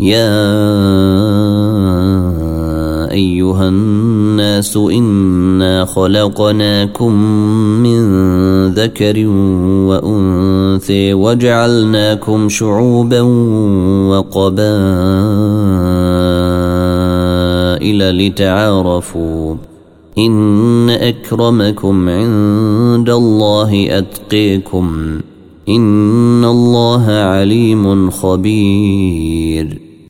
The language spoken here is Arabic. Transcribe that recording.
يا أيها الناس إنا خلقناكم من ذكر وأنثى وجعلناكم شعوبا وقبائل لتعارفوا إن أكرمكم عند الله أتقيكم إن الله عليم خبير